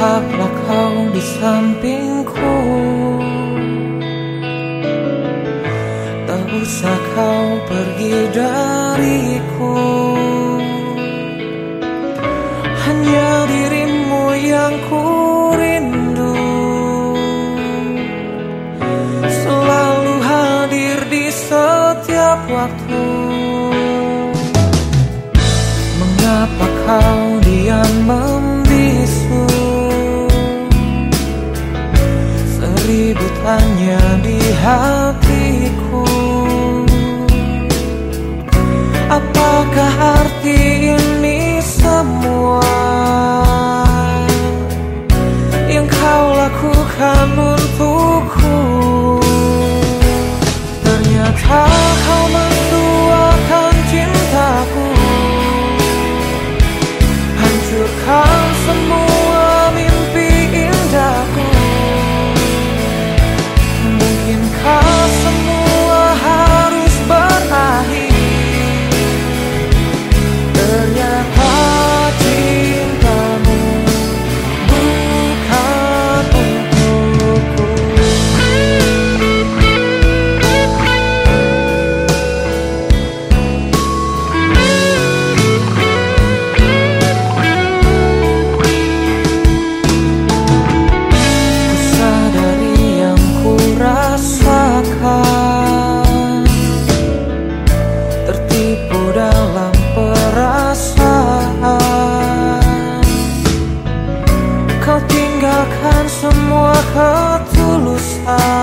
tetaplah kau di sampingku. Tak usah kau pergi dariku. Hanya dirimu yang ku rindu. Selalu hadir di setiap waktu. Mengapa kau diam lembut hanya di hatiku Apakah arti ketulusan